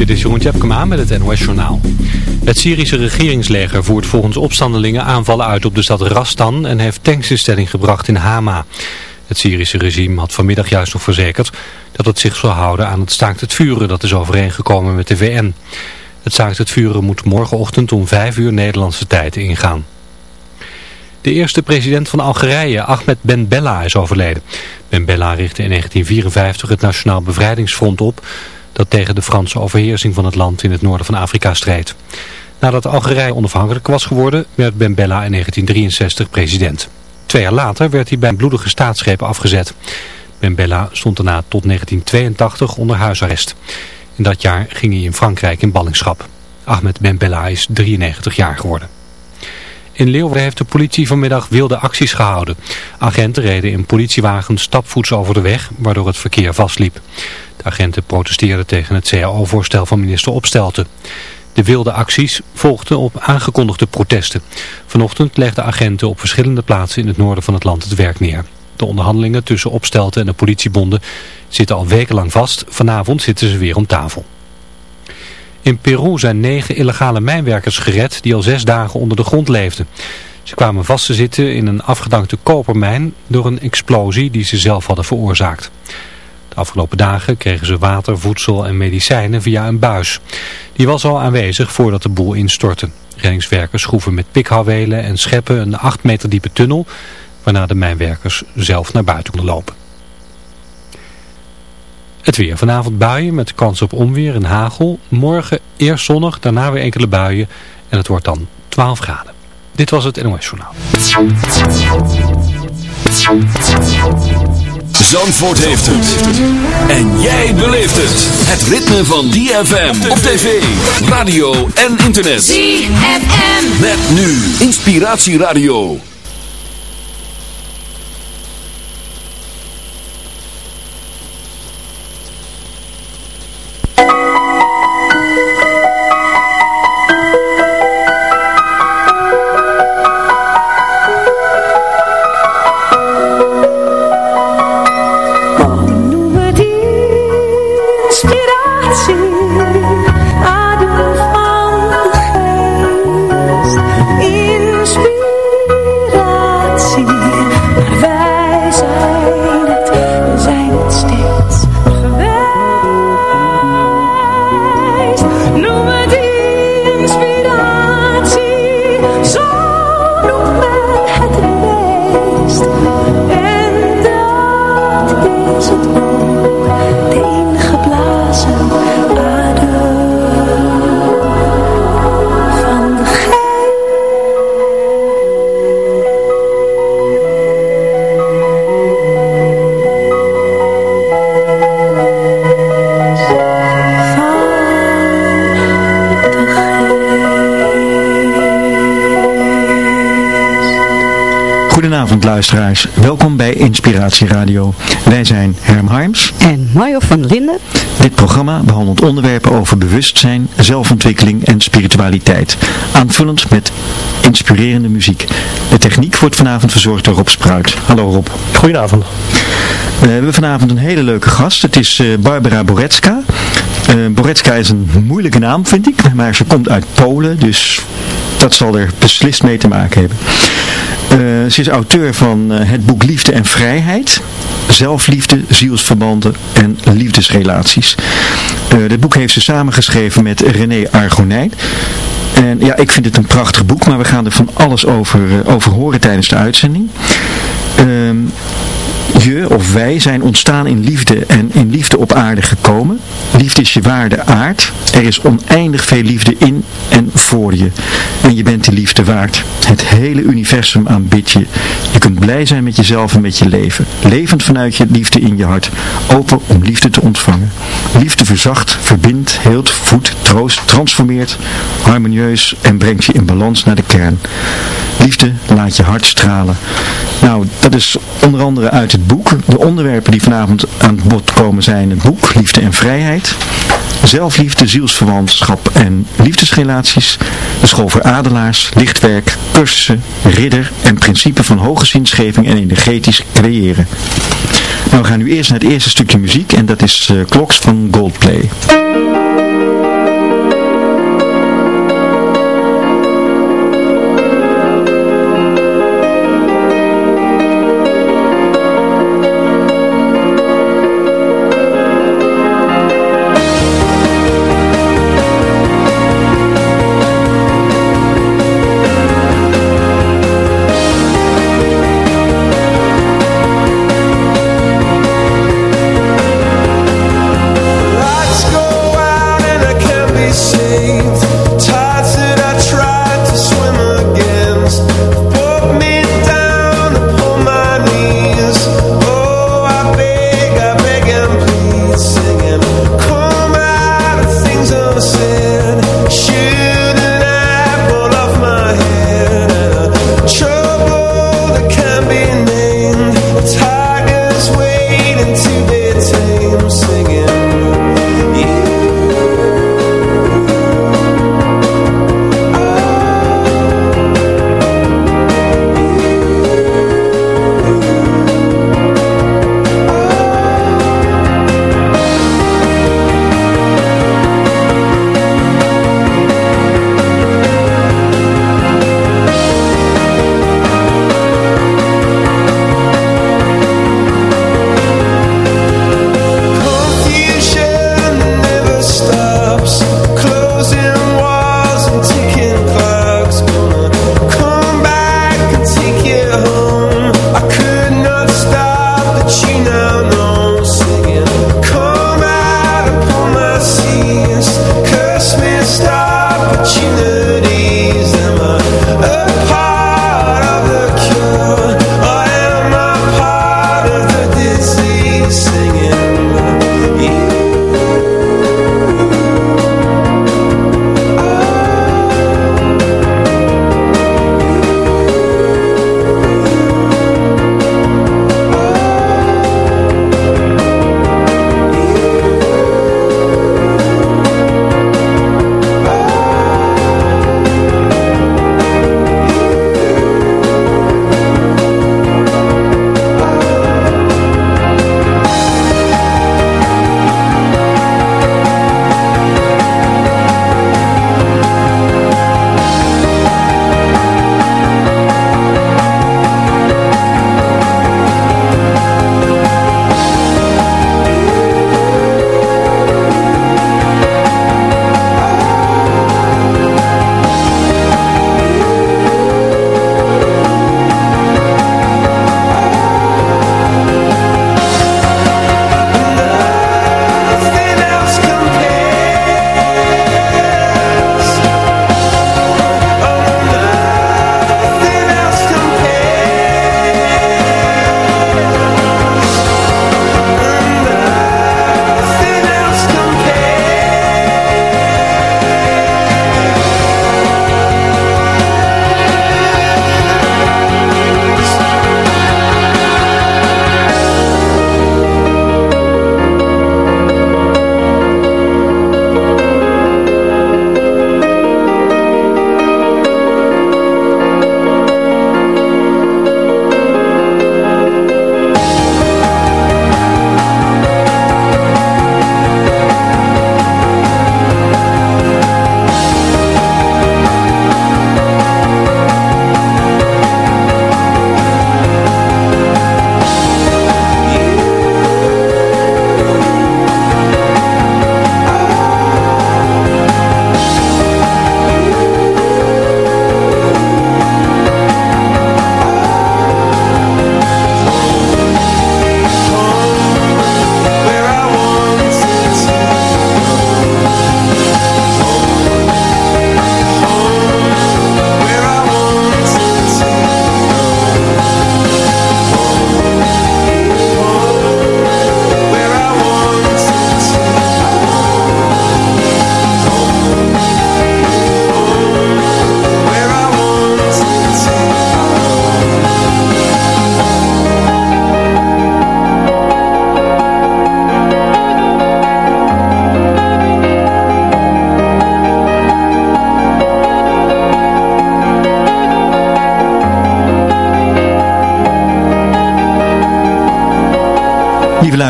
Dit is Jeroen Tjepkema met het NOS Journaal. Het Syrische regeringsleger voert volgens opstandelingen aanvallen uit op de stad Rastan en heeft tanks in stelling gebracht in Hama. Het Syrische regime had vanmiddag juist nog verzekerd dat het zich zou houden aan het staakt het vuren dat is overeengekomen met de VN. Het staakt het vuren moet morgenochtend om 5 uur Nederlandse tijd ingaan. De eerste president van Algerije, Ahmed Ben Bella, is overleden. Ben Bella richtte in 1954 het Nationaal Bevrijdingsfront op dat tegen de Franse overheersing van het land in het noorden van Afrika strijdt. Nadat Algerije onafhankelijk was geworden, werd Ben Bella in 1963 president. Twee jaar later werd hij bij een bloedige staatsgreep afgezet. Ben Bella stond daarna tot 1982 onder huisarrest. In dat jaar ging hij in Frankrijk in ballingschap. Ahmed Ben Bella is 93 jaar geworden. In Leeuwarden heeft de politie vanmiddag wilde acties gehouden. Agenten reden in politiewagens stapvoets over de weg, waardoor het verkeer vastliep. De agenten protesteerden tegen het CAO-voorstel van minister Opstelten. De wilde acties volgden op aangekondigde protesten. Vanochtend legden agenten op verschillende plaatsen in het noorden van het land het werk neer. De onderhandelingen tussen Opstelten en de politiebonden zitten al wekenlang vast. Vanavond zitten ze weer om tafel. In Peru zijn negen illegale mijnwerkers gered die al zes dagen onder de grond leefden. Ze kwamen vast te zitten in een afgedankte kopermijn door een explosie die ze zelf hadden veroorzaakt. Afgelopen dagen kregen ze water, voedsel en medicijnen via een buis. Die was al aanwezig voordat de boel instortte. Reddingswerkers schroeven met pikhouwelen en scheppen een 8 meter diepe tunnel... waarna de mijnwerkers zelf naar buiten konden lopen. Het weer. Vanavond buien met kans op onweer en hagel. Morgen eerst zonnig, daarna weer enkele buien. En het wordt dan 12 graden. Dit was het NOS Journaal. Zandvoort heeft het. En jij beleeft het. Het ritme van DFM op tv, radio en internet. DFM. Met nu Inspiratieradio. Luisteraars, welkom bij Inspiratie Radio. Wij zijn Herm Harms. En Mario van Linden. Dit programma behandelt onderwerpen over bewustzijn, zelfontwikkeling en spiritualiteit. Aanvullend met inspirerende muziek. De techniek wordt vanavond verzorgd door Rob Spruit. Hallo Rob. Goedenavond. We hebben vanavond een hele leuke gast. Het is eh, Barbara Boretska. Eh Boretska is een moeilijke naam vind ik, maar ze komt uit Polen, dus dat zal er beslist mee te maken hebben. Eh, ze is auteur van eh, het boek Liefde en Vrijheid. Zelfliefde, zielsverbanden en liefdesrelaties. Eh, dit boek heeft ze samengeschreven met René Argonijn. En ja, ik vind het een prachtig boek, maar we gaan er van alles over, over horen tijdens de uitzending. Ehm, je of wij zijn ontstaan in liefde en in liefde op aarde gekomen. Liefde is je waarde aard. Er is oneindig veel liefde in en voor je. En je bent die liefde waard. Het hele universum aanbidt je. Je kunt blij zijn met jezelf en met je leven. Levend vanuit je liefde in je hart. Open om liefde te ontvangen. Liefde verzacht, verbindt, heelt, voedt, troost, transformeert, harmonieus en brengt je in balans naar de kern. Liefde laat je hart stralen. Nou, dat is onder andere uit het boek. De onderwerpen die vanavond aan het bod komen zijn het boek Liefde en Vrijheid. Zelfliefde, zielsverwantschap en liefdesrelaties. De school voor adelaars, lichtwerk, cursussen, ridder en principe van hoge zinsgeving en energetisch creëren. Nou, we gaan nu eerst naar het eerste stukje muziek en dat is eh, Kloks van Goldplay.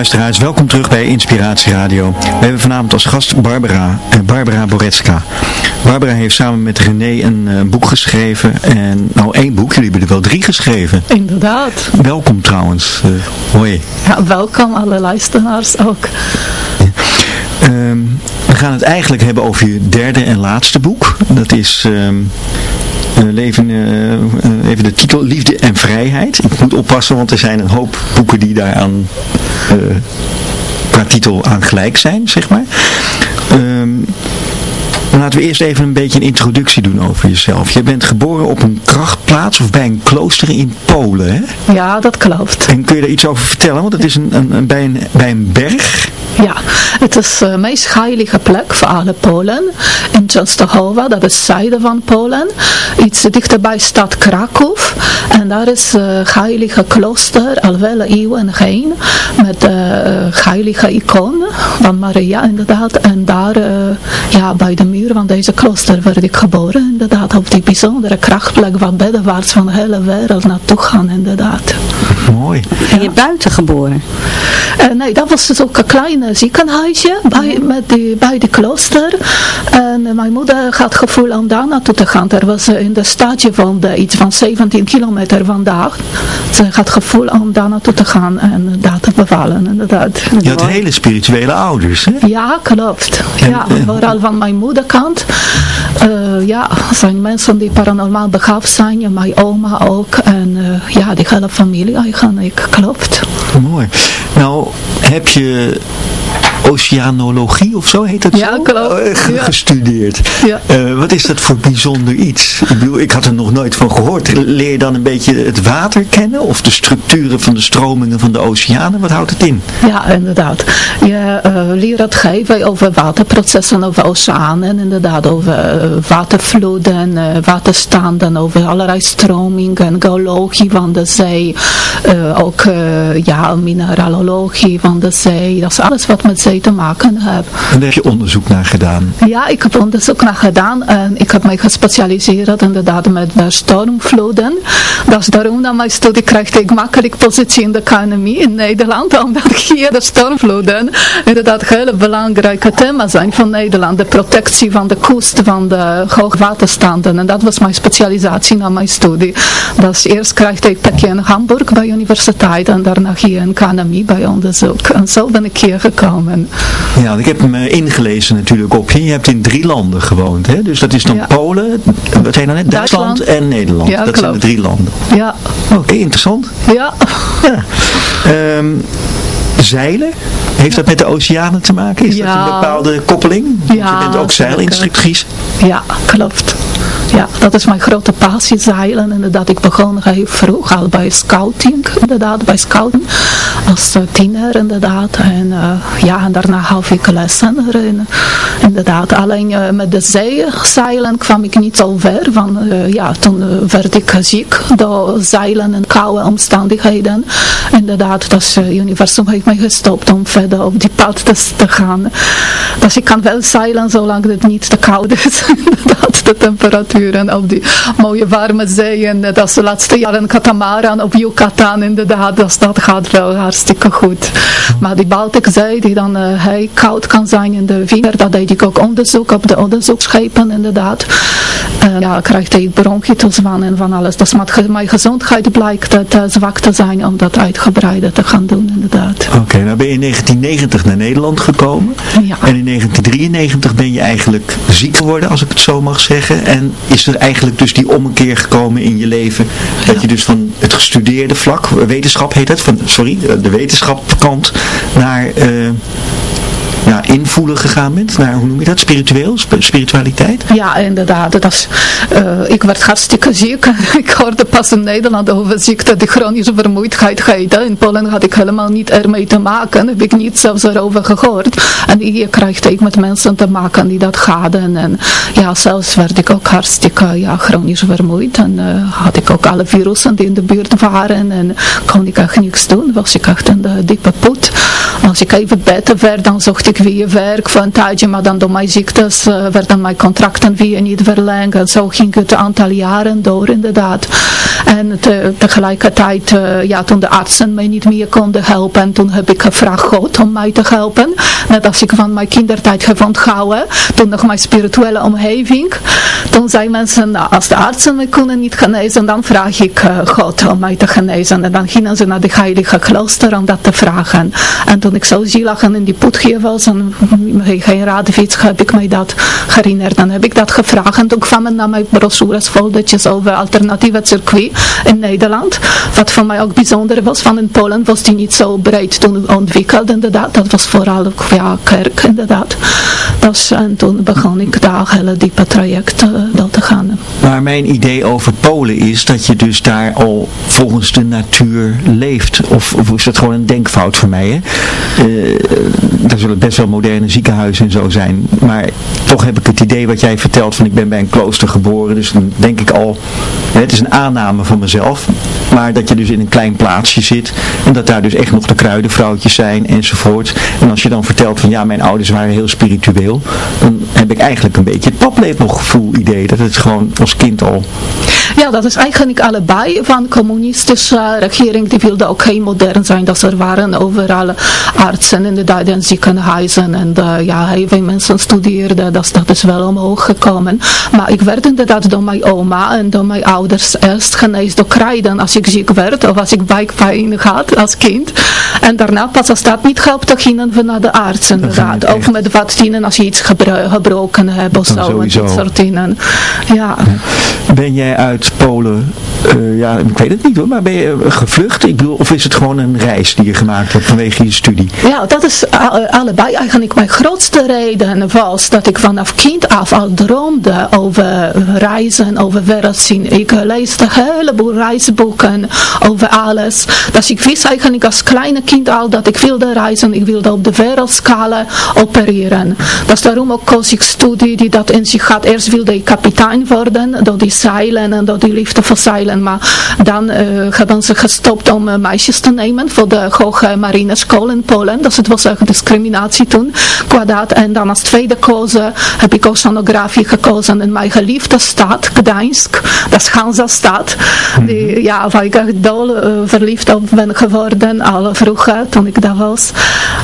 Luisteraars, welkom terug bij Inspiratie Radio. We hebben vanavond als gast Barbara, eh, Barbara Boretska. Barbara heeft samen met René een uh, boek geschreven. En nou één boek, jullie hebben er wel drie geschreven. Inderdaad. Welkom trouwens. Uh, hoi. Ja, welkom alle luisteraars ook. Ehm, we gaan het eigenlijk hebben over je derde en laatste boek. Dat is... Um, leven, uh, even de titel Liefde en Vrijheid. Ik moet oppassen, want er zijn een hoop boeken die daaraan uh, qua titel aan gelijk zijn, zeg maar. Um, laten we eerst even een beetje een introductie doen over jezelf. Je bent geboren op een krachtplaats of bij een klooster in Polen, hè? Ja, dat klopt. En kun je daar iets over vertellen? Want het is een, een, een bij, een, bij een berg ja, het is de uh, meest heilige plek voor alle Polen. In Częstochowa, dat is zuiden van Polen. Iets dichterbij stad Kraków. En daar is een uh, heilige klooster al vele eeuwen heen. Met de uh, heilige icoon van Maria inderdaad. En daar, ja, bij de muur van deze klooster werd ik geboren. Inderdaad, op die bijzondere krachtplek waar beddenwaarts van de hele wereld naartoe gaan inderdaad. Mooi. Ben je buiten geboren? Uh, nee, dat was dus ook een klein ziekenhuisje bij, met die, bij de klooster. En mijn moeder had gevoel om daar naartoe te gaan. Er was in de stadje van de, iets van 17 kilometer vandaag. Ze had gevoel om daar naartoe te gaan en daar te bevallen, inderdaad. Je had hele spirituele ouders, hè? Ja, klopt. ja, vooral van mijn moederkant. Uh, ja, zijn mensen die paranormaal begaafd zijn. Mijn oma ook. En ja, die hele familie eigenlijk, klopt. Mooi. Nou, heb je oceanologie of zo heet dat ja, zo? Klopt. Ja. gestudeerd. Ja. Uh, wat is dat voor bijzonder iets? Ik bedoel, ik had er nog nooit van gehoord. Leer je dan een beetje het water kennen of de structuren van de stromingen van de oceanen? Wat houdt het in? Ja, inderdaad. Je uh, leert het geven over waterprocessen, over oceanen, inderdaad, over watervloeden, waterstanden, over allerlei stromingen, geologie van de zee, ook ja, mineralogie van de zee. Dat is alles wat met zee te maken heeft. En daar heb je onderzoek naar gedaan? Ja, ik heb onderzoek naar gedaan en ik heb mij gespecialiseerd inderdaad met stormvloeden. Dat is daarom dat mijn studie krijgt ik makkelijk positie in de economie in Nederland, omdat hier de stormvloeden inderdaad hele belangrijke thema zijn van Nederland. De protectie van de kust, van de hoogwaterstanden. En dat was mijn specialisatie na mijn studie. Dus eerst krijg ik plekje in Hamburg bij de universiteit en daarna hier in economie bij onderzoek. En zo ben ik hier gekomen. Ja, ik heb me ingelezen natuurlijk op je. Je hebt in drie landen gewoond, hè? Dus dat is dan Ja. Polen, wat zei je nou net? Duitsland, Duitsland. en Nederland. Ja, dat zijn de drie landen. Ja, Oké, interessant. ja. Ja. Ehm, zeilen, heeft dat met de oceanen te maken? Is dat een bepaalde koppeling? Want Ja, je bent ook zeilinstructrice. Ja, klopt. Ja, dat is mijn grote passie, zeilen. Inderdaad, ik begon heel vroeg al bij scouting, inderdaad, bij scouting. Als uh, tiener, inderdaad. En uh, ja, en daarna gaf ik lessen erin. Inderdaad, alleen uh, met de zee zeilen kwam ik niet zo ver. Van, ja, toen werd ik ziek door zeilen en koude omstandigheden. Inderdaad, dat het universum heeft mij gestopt om verder op die pad te, te gaan. Dus ik kan wel zeilen zolang het niet te koud is. inderdaad, de temperaturen op die mooie warme zee. En dat is de laatste jaren katamaran op Yucatan inderdaad. Dus dat gaat wel hartstikke goed. Maar die Baltikzee die dan uh, heel koud kan zijn in de winter. Dat deed ik ook onderzoek op de onderzoeksschepen inderdaad. En ja, krijg ik bronchitis van en van alles. Dus mijn gezondheid blijkt het uh, zwak te zijn om dat uitgebreider te gaan doen inderdaad. Oké, okay, nou ben je in 1990 naar Nederland gekomen. Ja. En in 1993 ben je eigenlijk ziek geworden, als ik het zo mag zeggen. En is er eigenlijk dus die ommekeer gekomen in je leven. Dat ja. je dus van het gestudeerde vlak, wetenschap heet het, van, sorry, de wetenschapkant naar... Uh, ja, invoelen gegaan bent naar, hoe noem je dat, spiritueel, sp spiritualiteit? Ja, inderdaad. Dat is, uh, ik werd hartstikke ziek. ik hoorde pas in Nederland over ziekte die chronische vermoeidheid heet. In Polen had ik helemaal niet ermee te maken. Heb ik niet zelfs erover gehoord. En hier krijg ik met mensen te maken die dat hadden. En ja, zelfs werd ik ook hartstikke ja, chronisch vermoeid. En uh, had ik ook alle virussen die in de buurt waren. En kon ik echt niks doen. Was ik echt in de diepe put. Als ik even beter werd, dan zocht ik weer werk voor een tijdje, maar dan door mijn ziektes uh, werden mijn contracten weer niet verlengd. En zo ging het een aantal jaren door inderdaad. En te, tegelijkertijd, uh, ja, toen de artsen mij niet meer konden helpen, toen heb ik gevraagd God om mij te helpen. Net als ik van mijn kindertijd heb onthouden, toen nog mijn spirituele omgeving. Toen zeiden mensen, nou, als de artsen mij kunnen niet genezen, dan vraag ik uh, God om mij te genezen. En dan gingen ze naar de heilige klooster om dat te vragen. En toen ik zo zielig in die put en geen raadfiets heb ik mij dat herinnerd. Dan heb ik dat gevraagd en toen kwamen naar mijn brochures foldertjes over alternatieve circuit in Nederland. Wat voor mij ook bijzonder was, van in Polen was die niet zo breed toen ontwikkeld inderdaad. Dat was vooral ook ja, kerk inderdaad. Dus, en toen begon ik daar hele diepe traject dat gaan. Maar mijn idee over Polen is dat je dus daar al volgens de natuur leeft. Of, of is dat gewoon een denkfout voor mij? Hè? Uh, daar zullen best wel moderne ziekenhuizen en zo zijn. Maar toch heb ik het idee wat jij vertelt van ik ben bij een klooster geboren. Dus dan denk ik al, het is een aanname van mezelf. Maar dat je dus in een klein plaatsje zit. En dat daar dus echt nog de kruidenvrouwtjes zijn enzovoort. En als je dan vertelt van ja mijn ouders waren heel spiritueel. Dan heb ik eigenlijk een beetje het paplepelgevoel idee. Dat het gewoon als kind al Ja, dat is eigenlijk allebei. Van communistische regering, die wilde ook heel modern zijn. Dat er waren overal artsen inderdaad en ziekenhuizen. En uh, ja, heel veel mensen studeerden. Dat, dat is wel omhoog gekomen. Maar ik werd inderdaad door mijn oma en door mijn ouders eerst genezen door krijgen als ik ziek werd. Of als ik buikpijn had als kind. En daarna pas als dat niet helpt, dan gingen we naar de arts inderdaad. Ook met wat tienen als je iets gebroken hebt of zo. Met dat soort dingen. Ja. Ben jij uit Polen, uh, ja, ik weet het niet hoor, maar ben je eh, gevlucht? Ik bedoel, of is het gewoon een reis die je gemaakt hebt vanwege je studie? Ja, dat is allebei eigenlijk mijn grootste reden was dat ik vanaf kind af al droomde over reizen, over wereld zien. Ik leesde een heleboel reisboeken over alles. Dus ik wist eigenlijk als kleine kind al dat ik wilde reizen, ik wilde op de wereldschala opereren. Dus daarom ook koos ik studie die dat in zich had. Eerst wilde ik worden, door die zeilen en door die liefde voor zeilen. Maar dan hebben ze gestopt om uh, meisjes te nemen voor de hoge marineschool in Polen. Dus het was echt discriminatie toen, qua dat. En dan als tweede kozen heb ik oceanografie gekozen in mijn geliefde stad, Gdańsk. Dat is Hansa-stad. -hmm. Ja, waar ik echt dol uh, verliefd op ben geworden, al vroeger, toen ik daar was.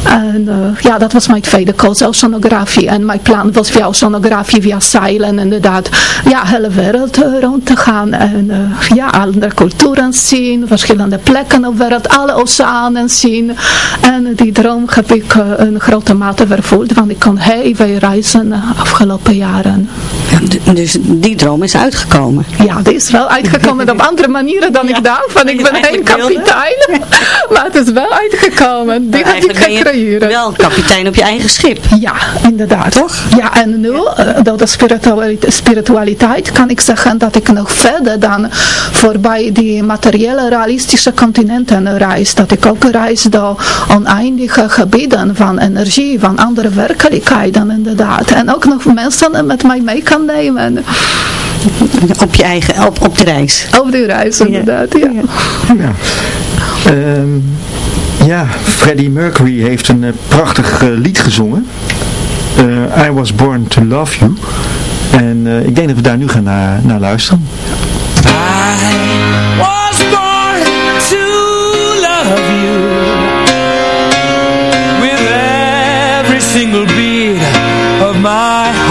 En ja, dat was mijn tweede koos, oceanografie. En mijn plan was via oceanografie, via zeilen, inderdaad, ja, hele wereld rond te gaan. En ja, andere culturen zien, verschillende plekken op wereld, alle oceanen zien. En die droom heb ik een grote mate vervoeld, want ik kon heel veel reizen de afgelopen jaren. dus die droom is uitgekomen? Ja, die is wel uitgekomen op andere manieren dan ik dacht. Van ik ben geen kapitein, maar het is wel uitgekomen. Die heb ik gecreëerd. wel kapitein op je eigen schip. Ja, inderdaad. Toch? Ja, en nu, door de spiritualiteit, kan ik zeggen dat ik nog verder dan voorbij die materiële realistische continenten reis. Dat ik ook reis door oneindige gebieden van energie, van andere werkelijkheden inderdaad. En ook nog mensen met mij mee kan nemen. Op je eigen, op, op de reis. Op de reis, inderdaad, ja. Ja, ja. Um, ja Freddie Mercury heeft een uh, prachtig uh, lied gezongen. Uh, I Was Born To Love You. En ik denk dat we daar nu gaan naar, naar luisteren. I was born to love you With every single beat of my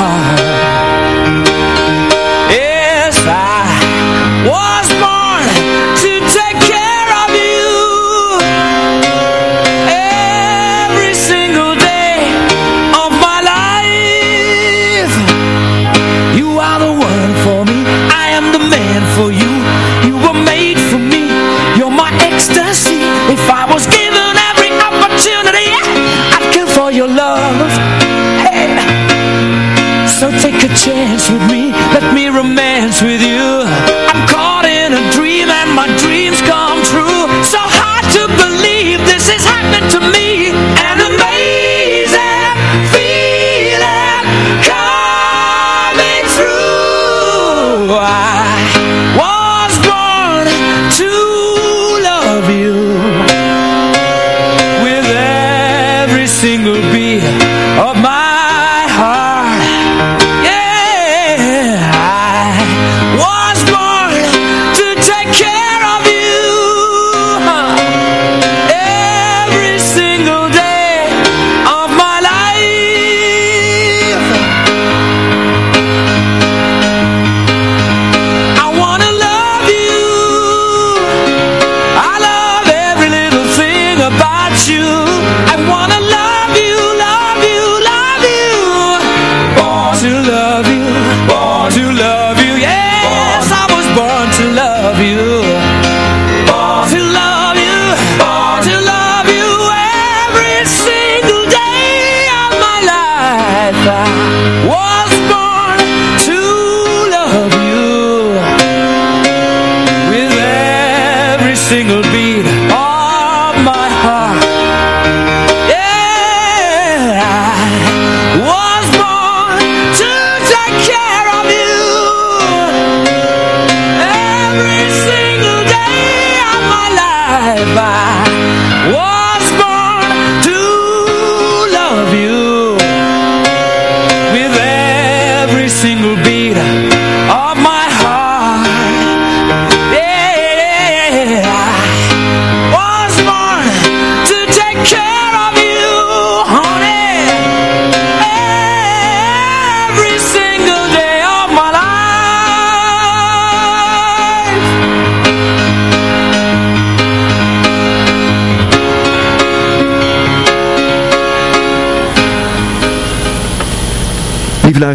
single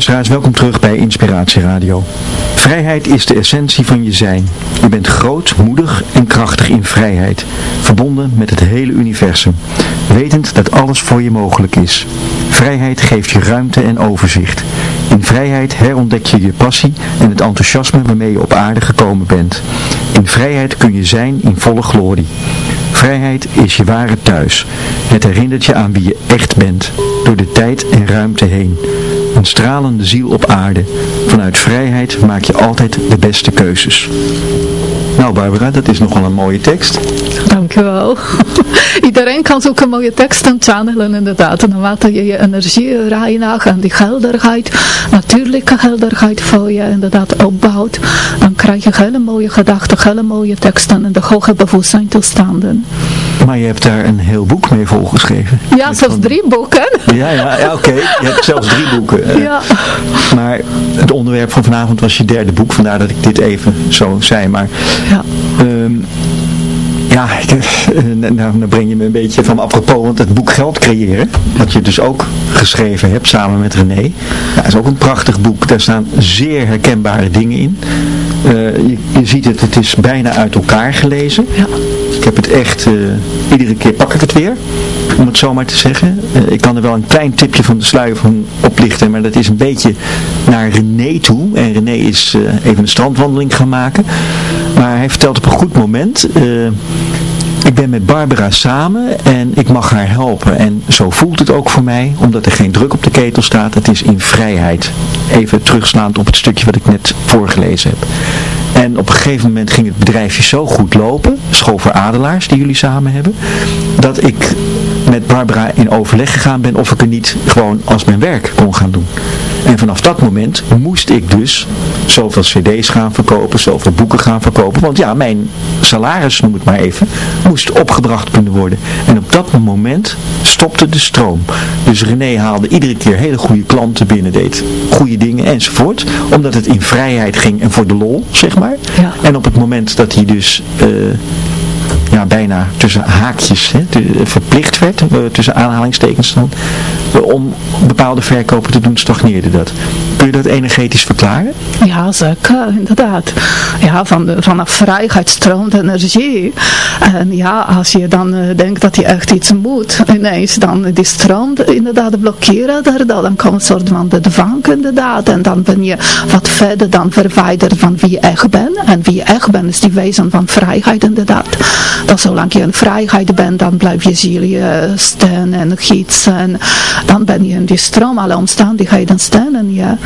luisteraars, welkom terug bij Inspiratie Radio. Vrijheid is de essentie van je zijn. Je bent groot, moedig en krachtig in vrijheid, verbonden met het hele universum, wetend dat alles voor je mogelijk is. Vrijheid geeft je ruimte en overzicht. In vrijheid herontdek je je passie en het enthousiasme waarmee je op aarde gekomen bent. In vrijheid kun je zijn in volle glorie. Vrijheid is je ware thuis. Het herinnert je aan wie je echt bent, door de tijd en ruimte heen. Een stralende ziel op aarde. Vanuit vrijheid maak je altijd de beste keuzes. Nou Barbara, dat is nogal een mooie tekst. Dankjewel. Iedereen kan zulke mooie teksten channelen inderdaad. En naarmate je je energie reinigt en die helderheid, natuurlijke helderheid voor je inderdaad opbouwt, dan krijg je hele mooie gedachten, hele mooie teksten en de hoge bewustzijntoestanden. Maar je hebt daar een heel boek mee volgeschreven. Ja, zelfs van- drie boeken. Ja, ja, ja oké. Je hebt zelfs drie boeken. Eh, Ja. Maar het onderwerp van vanavond was je derde boek, vandaar dat ik dit even zo zei. Maar Ja. Ehm, ja, eh, nou, nou breng je me een beetje van apropos, want het boek Geld creëren, wat je dus ook geschreven hebt samen met René, ja, is ook een prachtig boek. Daar staan zeer herkenbare dingen in. Eh, je, je ziet het, het is bijna uit elkaar gelezen. Ja. Ik heb het echt, eh, iedere keer pak ik het weer, om het zo maar te zeggen. Eh, ik kan er wel een klein tipje van de sluier van oplichten, maar dat is een beetje naar René toe. En René is eh, even een strandwandeling gaan maken. Maar hij vertelt op een goed moment... eh, ik ben met Barbara samen en ik mag haar helpen. En zo voelt het ook voor mij, omdat er geen druk op de ketel staat. Het is in vrijheid. Even terugslaand op het stukje wat ik net voorgelezen heb. En op een gegeven moment ging het bedrijfje zo goed lopen, School voor Adelaars, die jullie samen hebben, dat ik met Barbara in overleg gegaan ben of ik er niet gewoon als mijn werk kon gaan doen. En vanaf dat moment moest ik dus zoveel cd's gaan verkopen, zoveel boeken gaan verkopen. Want ja, mijn salaris, noem het maar even, moest opgebracht kunnen worden. En op dat moment stopte de stroom. Dus René haalde iedere keer hele goede klanten binnen, deed goede dingen enzovoort. Omdat het in vrijheid ging en voor de lol, zeg maar. Ja. En op het moment dat hij dus... eh, bijna tussen haakjes hè, verplicht werd, eh, tussen aanhalingstekens dan, om bepaalde verkopen te doen, stagneerde dat. Kun je dat energetisch verklaren? Ja, zeker, inderdaad. Ja, van de, vanaf vrijheid stroomt energie. En ja, als je dan eh, denkt dat je echt iets moet, ineens dan die stroom inderdaad blokkeren daardoor, dan komt een soort van de dwang inderdaad. En dan ben je wat verder dan verwijderd van wie je echt bent. En wie je echt bent is die wezen van vrijheid inderdaad. Dat zolang je in vrijheid bent, dan blijf je ziel je staan en. En dan ben je in die stroom, alle omstandigheden staan en je.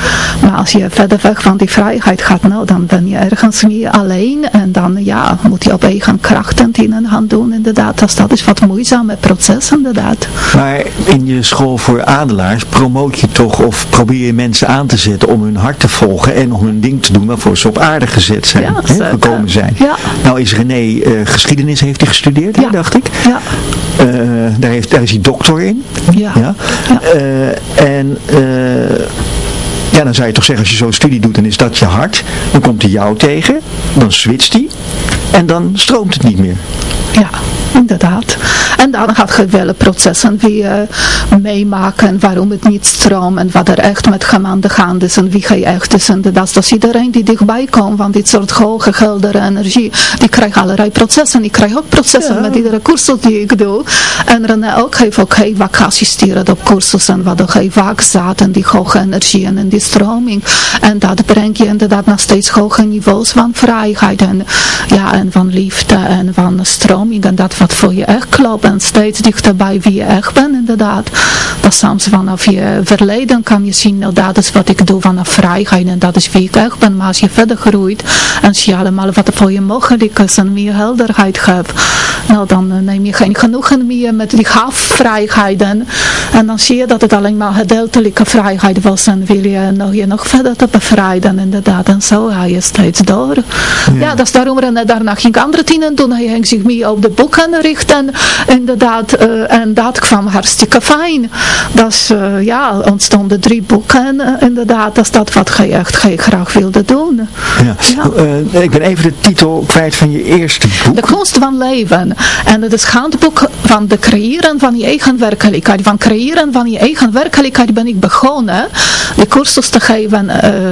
Maar als je verder weg van die vrijheid gaat, nou, dan ben je ergens meer alleen. En dan ja, moet je op eigen krachten dingen gaan doen inderdaad. Dus dat is wat moeizame proces inderdaad. Maar in je school voor adelaars promoot je toch of probeer je mensen aan te zetten om hun hart te volgen en om hun ding te doen waarvoor ze op aarde gezet zijn, Ja, hè, gekomen zijn. Ja. Nou is René eh, geschiedenis heeft hij gestudeerd, hè, Ja. dacht ik. Ja, Eh, daar, heeft, daar is hij doctor in. ja. Ja. Ja. Eh, en ja, dan zou je toch zeggen, als je zo'n studie doet, dan is dat je hart. Dan komt hij jou tegen, dan switcht hij en dan stroomt het niet meer. Ja, inderdaad. En dan gaat je wel processen weer eh, meemaken waarom het niet stroomt en wat er echt met hem aan de hand is en wie hij echt is. En dat is dus iedereen die dichtbij komt van dit soort hoge heldere energie, die krijgt allerlei processen. Ik krijg ook processen Ja. met iedere cursus die ik doe. En René ook heeft ook heel vaak geassisteerd op cursussen waar er heel vaak zaten die hoge energie en die stroming. En dat brengt je inderdaad naar steeds hoger niveaus van vrijheid en, ja, en van liefde en van stroming en dat wat voor je echt klopt en steeds dichter bij wie je echt bent inderdaad. Dat soms vanaf je verleden kan je zien, nou dat is wat ik doe vanaf vrijheid en dat is wie ik echt ben. Maar als je verder groeit en als je allemaal wat er voor je mogelijk is en meer helderheid hebt, nou dan eh, neem je geen genoegen meer met die halfvrijheden. En dan zie je dat het alleen maar gedeeltelijke vrijheid was en wil je nog, je nog verder te bevrijden inderdaad. En zo ga je steeds door. Ja, dat is daarom René daarna ging andere dingen doen. Hij ging zich meer op de boeken inrichten. Inderdaad, uh, en dat kwam hartstikke fijn. Dus ja, ontstonden drie boeken. inderdaad, dat is dat wat je echt graag wilde doen. Ja. ja. ik ben even de titel kwijt van je eerste boek. De kunst van leven. En het is handboek van de creëren van je eigen werkelijkheid. Van creëren van je eigen werkelijkheid ben ik begonnen. Die cursus te geven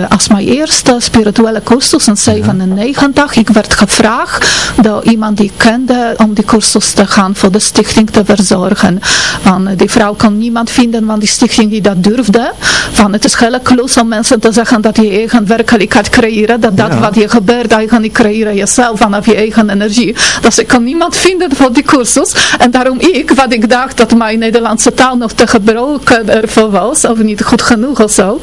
als mijn eerste spirituele cursus in 97. Ik werd gevraagd door iemand die ik kende om die cursus te gaan voor de stichting te verzorgen. Want die vrouw kon niemand vinden van die stichting die dat durfde. Van het is klus om mensen te zeggen dat je eigen werkelijkheid creëren. Dat dat wat je gebeurt eigenlijk creëren jezelf vanaf je eigen energie. Dus ik kon niemand vinden voor die cursus. En daarom ik, wat ik dacht dat mijn Nederlandse taal nog te gebroken ervoor was. Of niet goed genoeg of zo.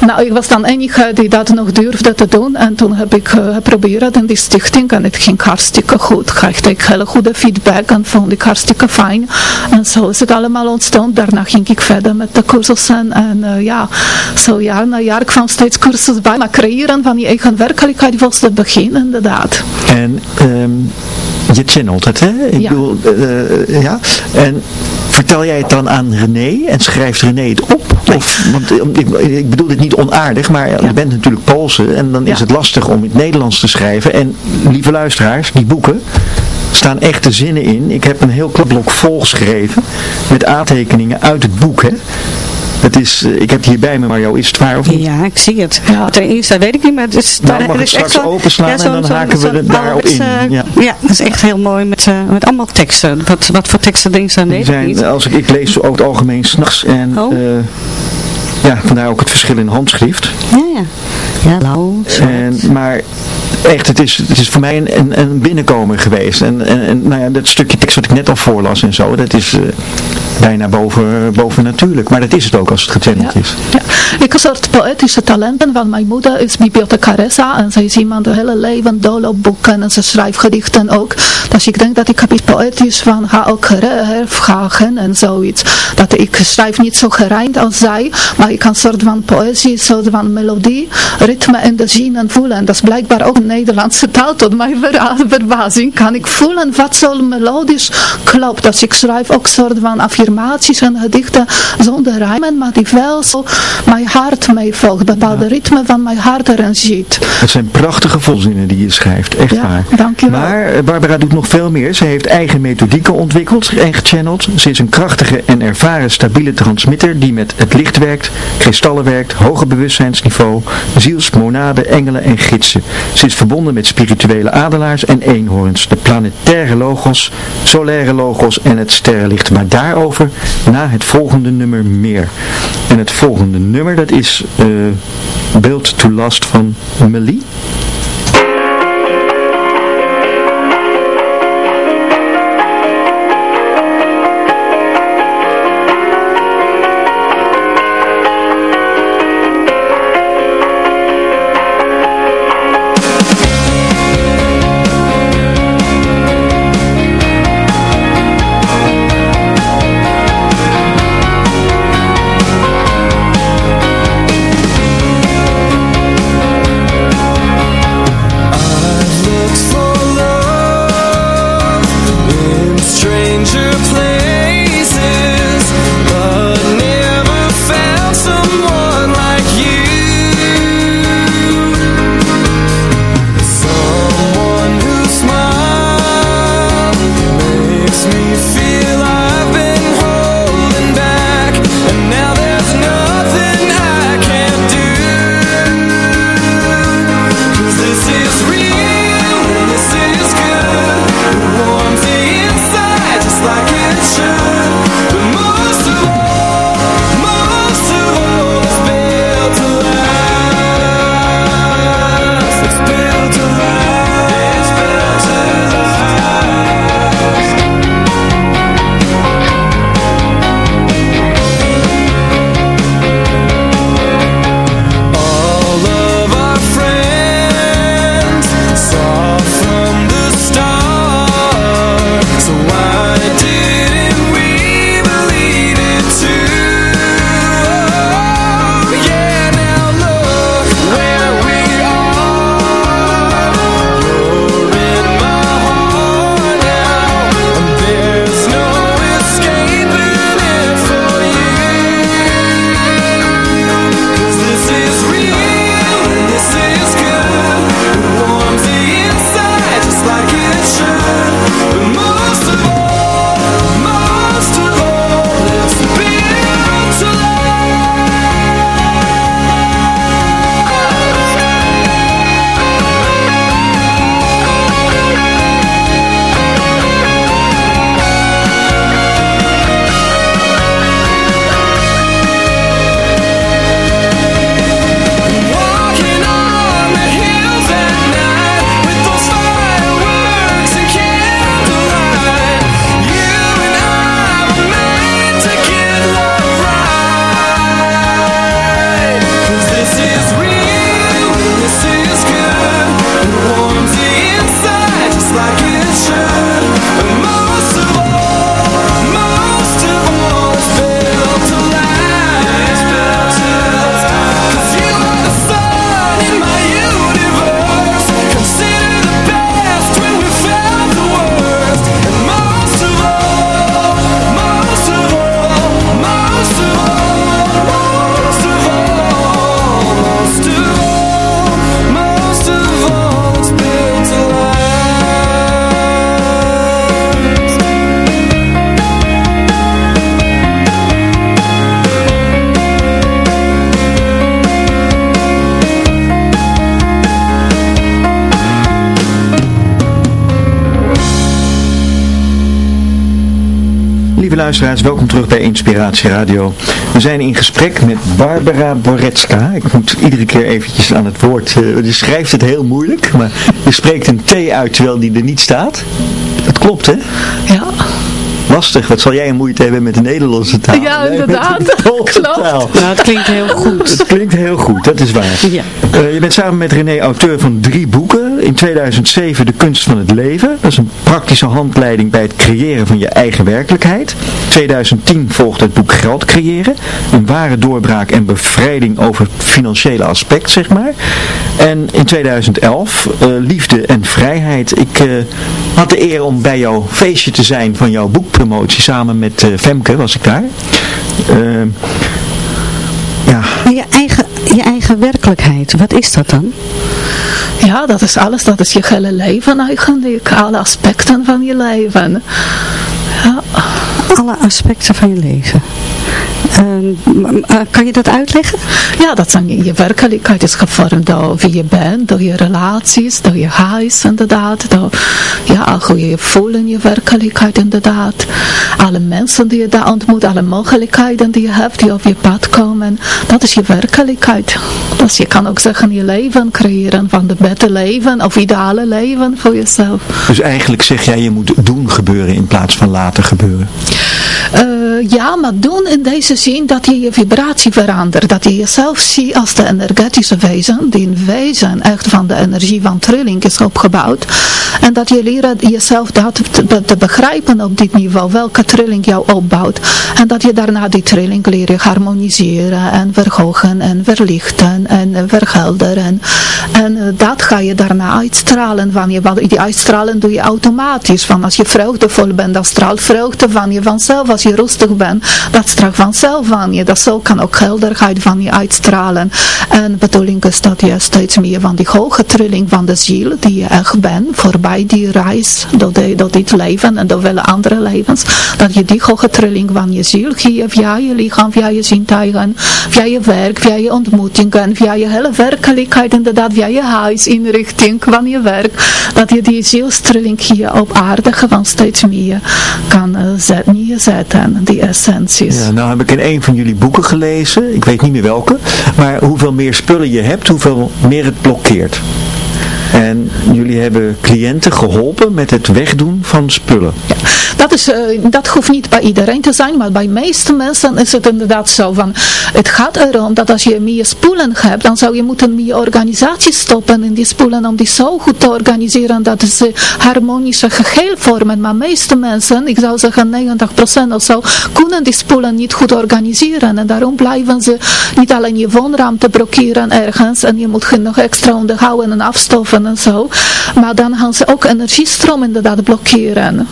Nou, ik was dan enige die dat nog durfde te doen. En toen heb ik uh, geprobeerd in die stichting. En het ging hartstikke goed. Kreeg ik hele goede feedback. En vond ik hartstikke fijn. En zo is het allemaal ontstaan. Daarna ging ik verder met de cursussen. En uh, ja, zo jaar na jaar kwam steeds cursus bij. Maar creëren van je eigen werkelijkheid was het begin inderdaad. En um, je channelt het, hè? Ik ja. bedoel, uh, ja. En vertel jij het dan aan René en schrijft René het op? Of, want ik, ik, bedoel dit niet onaardig, maar ja. je bent natuurlijk Poolse en dan is het lastig om in het Nederlands te schrijven. En lieve luisteraars, die boeken staan echte zinnen in. Ik heb een heel klapblok volgeschreven met aantekeningen uit het boek, hè. Het is, ik heb het hier bij me, maar jou is het waar of niet? Ja, ik zie het. Ja. Ten eerste weet ik niet, maar het is... Nou, mag ik straks openslaan ja, zo, en dan zo, haken we het daarop in. Uh, ja. ja, dat is echt heel mooi met, uh, met allemaal teksten. Wat, wat voor teksten erin staan, weet zijn, ik niet. Als ik, ik lees over het algemeen s'nachts en... Oh. Uh, ja, vandaar ook het verschil in handschrift. Ja, ja. Ja, lauw. En, maar echt, het is, het is voor mij een, een, een binnenkomer geweest. En, en, en, nou ja, dat stukje tekst wat ik net al voorlas en zo, dat is uh, bijna boven, boven natuurlijk. Maar dat is het ook als het gechanneld ja. is. Ja. Ik heb soort poëtische talenten, want mijn moeder is bibliothecaressa en zij is iemand een hele leven dol op boeken en ze schrijft gedichten ook. Dus ik denk dat ik iets poëtisch van haar ook hervragen en zoiets. Dat ik schrijf niet zo gerijmd als zij, maar ik kan een soort van poëzie, een soort van melodie, ritme en de zin en voelen. En dat is blijkbaar ook een Nederlandse taal. Tot mijn verbazing kan ik voelen wat zo melodisch klopt. Dus ik schrijf ook soort van affirmaties en gedichten zonder rijmen, maar die wel zo mijn hart mee volgt. Bepaalde ja. ritme van mijn hart erin ziet. Het zijn prachtige volzinnen die je schrijft, echt ja, waar. Dankjewel. Maar Barbara doet nog veel meer. Ze heeft eigen methodieken ontwikkeld en gechanneld. Ze is een krachtige en ervaren stabiele transmitter die met het licht werkt, kristallen werkt, hoger bewustzijnsniveau, ziels, monaden, engelen en gidsen. Ze is verbonden met spirituele adelaars en eenhoorns, de planetaire logos, solaire logos en het sterrenlicht. Maar daarover na het volgende nummer meer. En het volgende nummer dat is uh, Build to Last van Melie. Lieve luisteraars, welkom terug bij Inspiratie Radio. We zijn in gesprek met Barbara Boretska. Ik moet iedere keer eventjes aan het woord, uh, je schrijft het heel moeilijk, maar je spreekt een T uit terwijl die er niet staat. Dat klopt hè? Ja. Lastig, wat zal jij een moeite hebben met de Nederlandse taal? Ja, inderdaad. Klopt. Nou, het klinkt heel goed. Het klinkt heel goed, dat is waar. Ja. Uh, je bent samen met René auteur van drie boeken. In 2007 De Kunst van het Leven. Dat is een praktische handleiding bij het creëren van je eigen werkelijkheid. 2010 volgt het boek Geld creëren. Een ware doorbraak en bevrijding over het financiële aspect, zeg maar. En in 2011 uh, Liefde en Vrijheid. Ik uh, had de eer om bij jouw feestje te zijn van jouw boekpromotie. Samen met uh, Femke was ik daar. ja. Je eigen, je eigen werkelijkheid, wat is dat dan? Ja, dat is alles. Dat is je hele leven eigenlijk. Alle aspecten van je leven. Ja. Alle aspecten van je leven. Uh, kan je dat uitleggen? Ja, dat zijn je werkelijkheid is gevormd door wie je bent, door je relaties, door je huis inderdaad, door ja, hoe je voelt in je werkelijkheid inderdaad. Alle mensen die je daar ontmoet, alle mogelijkheden die je hebt, die op je pad komen, dat is je werkelijkheid. Dus je kan ook zeggen je leven creëren van de beter leven of ideale leven voor jezelf. Dus eigenlijk zeg jij je moet doen gebeuren in plaats van laten gebeuren? Uh, ja, maar doen in deze zin dat je je vibratie verandert. Dat je jezelf ziet als de energetische wezen, die in wezen echt van de energie van trilling is opgebouwd. En dat je leert jezelf dat te, begrijpen op dit niveau, welke trilling jou opbouwt. En dat je daarna die trilling leert harmoniseren en verhogen en verlichten en verhelderen. En uh, dat ga je daarna uitstralen van je. Want die uitstralen doe je automatisch. Van als je vreugdevol bent, dan straalt vreugde van je vanzelf. Als je rustig bent, dat straalt vanzelf van je. Dat zo kan ook helderheid van je uitstralen. En de bedoeling is dat je steeds meer van die hoge trilling van de ziel, die je echt bent, voorbij die reis, door, de, door dit leven en door vele andere levens, dat je die hoge trilling van je ziel geeft via je lichaam, via je zintuigen, via je werk, via je ontmoetingen, via je hele werkelijkheid, inderdaad, via je huisinrichting van je werk, dat je die zielstrilling hier op aarde gewoon steeds meer kan uh, zet, neerzetten, essenties. Ja, nou heb ik in een van jullie boeken gelezen, ik weet niet meer welke, maar hoeveel meer spullen je hebt, hoeveel meer het blokkeert. En jullie hebben cliënten geholpen met het wegdoen van spullen. Dat, is, uh, dat hoeft niet bij iedereen te zijn, maar bij de meeste mensen is het inderdaad zo van, het gaat erom dat als je meer spullen hebt, dan zou je moeten meer organisatie stoppen in die spullen om die zo goed te organiseren dat ze harmonische geheel vormen. Maar de meeste mensen, ik zou zeggen 90% of zo, kunnen die spullen niet goed organiseren en daarom blijven ze niet alleen je woonruimte blokkeren ergens en je moet nog extra onderhouden en afstoffen en zo. Maar dan gaan ze ook energiestroom inderdaad blokkeren.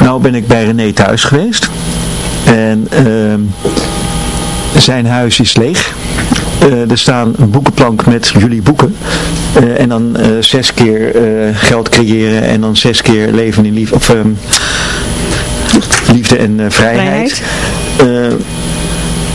Nou ben ik bij René thuis geweest. En uh, zijn huis is leeg. Uh, er staan een boekenplank met jullie boeken. Uh, en dan uh, zes keer geld creëren. En dan zes keer leven in liefde. Of ehm, liefde en vrijheid. vrijheid.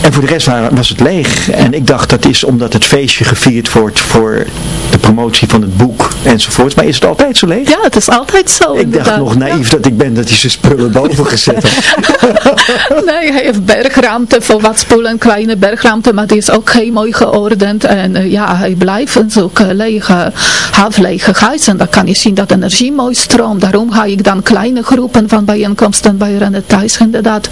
En voor de rest was het leeg. En ik dacht dat is omdat het feestje gevierd wordt voor de promotie van het boek enzovoort. Maar is het altijd zo leeg? Ja, het is altijd zo. Ik inderdaad. dacht nog naïef ja. dat ik ben dat hij zijn spullen boven gezet had. nee, hij heeft bergruimte voor wat spullen, kleine bergruimte, maar die is ook heel mooi geordend. En uh, ja, hij blijft in zulke lege, half lege huis. En dan kan je zien dat energie mooi stroomt. Daarom ga ik dan kleine groepen van bijeenkomsten bij René thuis inderdaad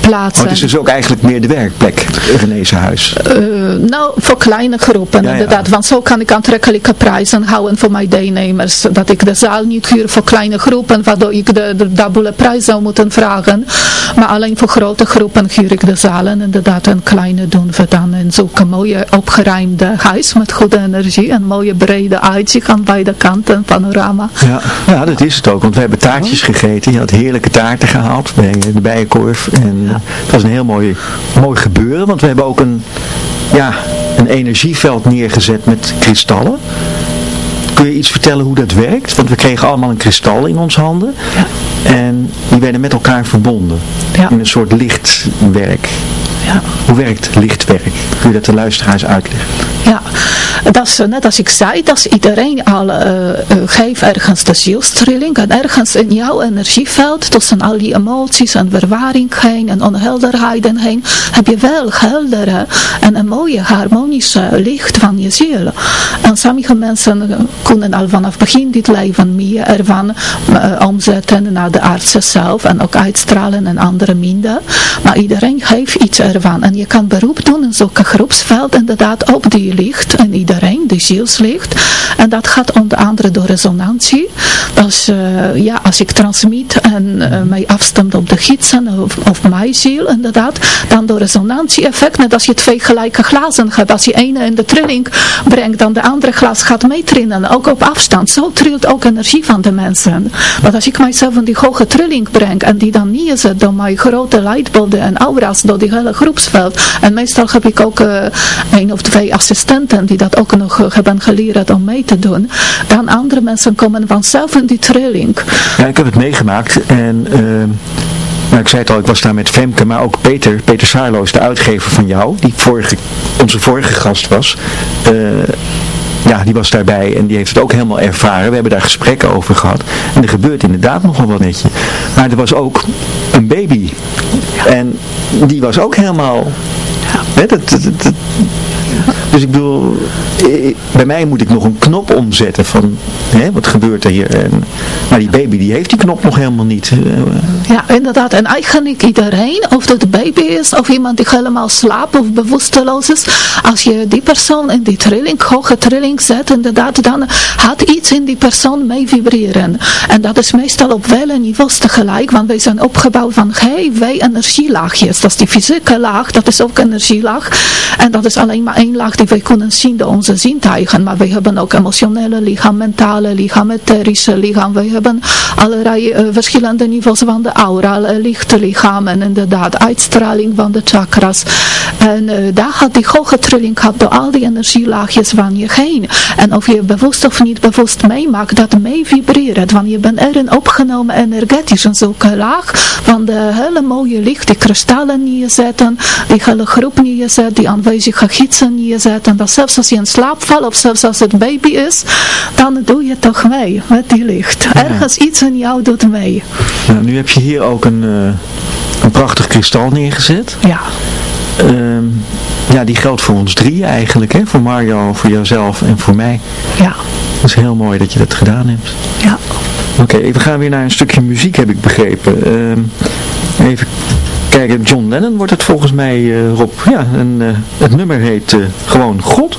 plaatsen. Oh, dus is ook eigenlijk meer de werkplek. Renése huis? Uh, nou, voor kleine groepen ja, inderdaad. Want zo kan ik aantrekkelijke prijzen houden voor mijn deelnemers. Dat ik de zaal niet huur voor kleine groepen, waardoor ik de, de dubbele prijs zou moeten vragen. Maar alleen voor grote groepen huur ik de zalen inderdaad een kleine doen we dan. En zoek een mooie opgeruimde huis met goede energie en mooie brede uitzicht aan beide kanten, panorama. Ja, ja, dat is het ook. Want we hebben taartjes gegeten. Je had heerlijke taarten gehaald bij de Bijenkorf. En ja. het was een heel mooi, mooi gebeuren gebeuren. Want we hebben ook een, ja, een energieveld neergezet met kristallen. Kun je iets vertellen hoe dat werkt? Want we kregen allemaal een kristal in onze handen. Ja. En die werden met elkaar verbonden. Ja. In een soort lichtwerk. Ja. Hoe werkt lichtwerk? Kun je dat de luisteraars uitleggen? Ja, dat is, net als ik zei, dat is iedereen al uh, geeft ergens de zielstrilling en ergens in jouw energieveld, tussen al die emoties en verwaring heen en onhelderheden heen, heb je wel heldere en een mooie harmonische licht van je ziel. En sommige mensen kunnen al vanaf begin dit leven meer ervan omzetten naar de artsen zelf en ook uitstralen en andere minder. Maar iedereen heeft iets ervan en je kan beroep doen in zulke groepsveld inderdaad op die licht en iedereen, die zielslicht. En dat gaat onder andere door resonantie. Dus uh, ja, als ik transmit en uh, mij afstemt op de gidsen of, of mijn ziel inderdaad, dan door resonantie effect, net als je twee gelijke glazen hebt. Als je ene in de trilling brengt, dan de andere glas gaat meetrillen, ook op afstand. Zo trilt ook energie van de mensen. Want als ik mijzelf in die hoge trilling breng en die dan neerzet door mijn grote lightbolden en aura's door die hele groepsveld. En meestal heb ik ook uh, een of twee assistenten die dat ook nog hebben geleerd om mee te doen. Dan andere mensen komen vanzelf in die trilling. Ja, ik heb het meegemaakt en... Uh... Nou, ik zei het al, ik was daar met Femke, maar ook Peter, Peter Saarloos, de uitgever van jou, die vorige, onze vorige gast was. Uh, ja, die was daarbij en die heeft het ook helemaal ervaren. We hebben daar gesprekken over gehad. En er gebeurt inderdaad nogal wat netje. Maar er was ook een baby. En die was ook helemaal... Hè, dat, dat, dat, dus ik bedoel, bij mij moet ik nog een knop omzetten van, hè, wat gebeurt er hier? En, maar die baby, die heeft die knop nog helemaal niet. Ja, inderdaad. En eigenlijk iedereen, of dat de baby is, of iemand die helemaal slaapt of bewusteloos is, als je die persoon in die trilling, hoge trilling zet, inderdaad, dan gaat iets in die persoon mee vibreren. En dat is meestal op vele niveaus tegelijk, want wij zijn opgebouwd van, hey, wij energielaagjes. Dat is die fysieke laag, dat is ook energielaag. En dat is alleen maar één laag die wij kunnen zien door onze zintuigen. Maar wij hebben ook emotionele lichaam, mentale lichaam, etherische lichaam. Wij hebben allerlei uh, verschillende niveaus van de aura, lichte lichaam en inderdaad uitstraling van de chakras. En uh, daar gaat die hoge trilling gaat door al die energielaagjes van je heen. En of je bewust of niet bewust meemaakt, dat mee vibreert. Want je bent erin opgenomen energetisch in zulke laag van de hele mooie licht, die kristallen neerzetten, die hele groep neerzetten, die aanwezige gidsen neerzetten. Dat zelfs als je in slaap valt of zelfs als het baby is, dan doe je toch mee met die licht. Ergens iets in jou doet mee. Ja, nu heb je hier ook een, uh, een prachtig kristal neergezet. Ja. Uh, ja, die geldt voor ons drie eigenlijk, hè? Voor Mario, voor jouzelf en voor mij. Ja. Dat is heel mooi dat je dat gedaan hebt. Ja. Oké, okay, we gaan weer naar een stukje muziek, heb ik begrepen. Uh, even kijken, John Lennon wordt het volgens mij, uh, Rob. Ja, en uh, het nummer heet gewoon God.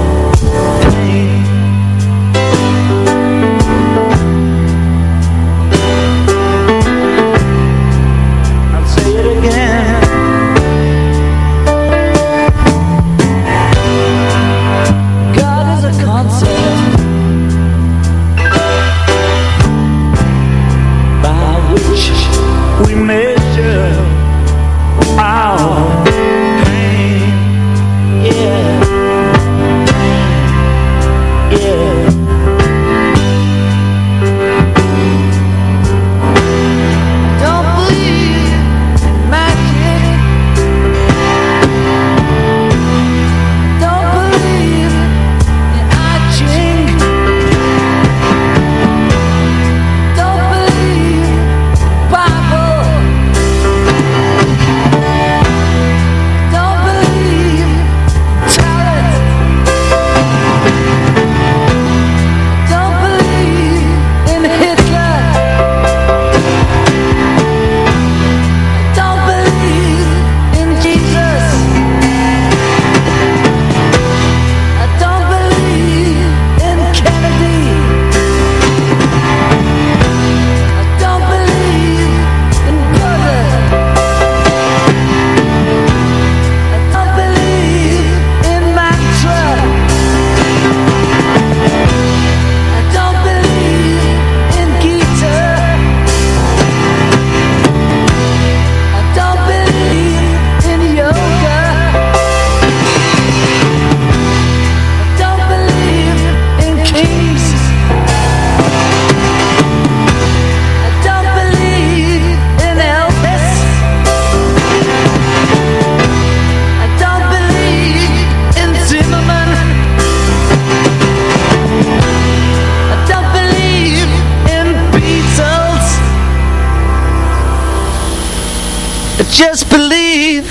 just believe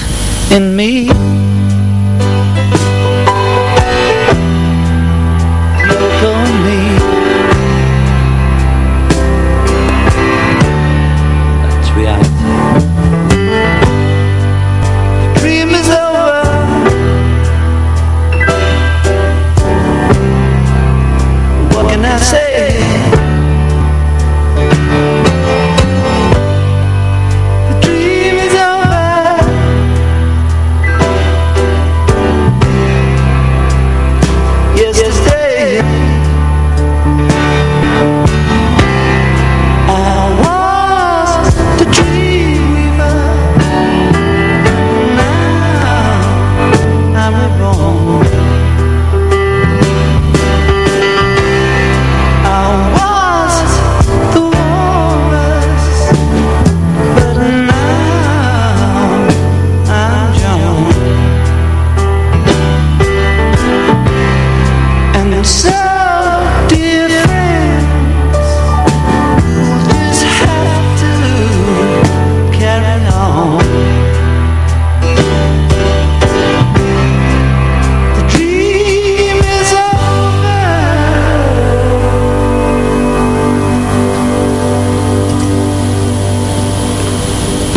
in me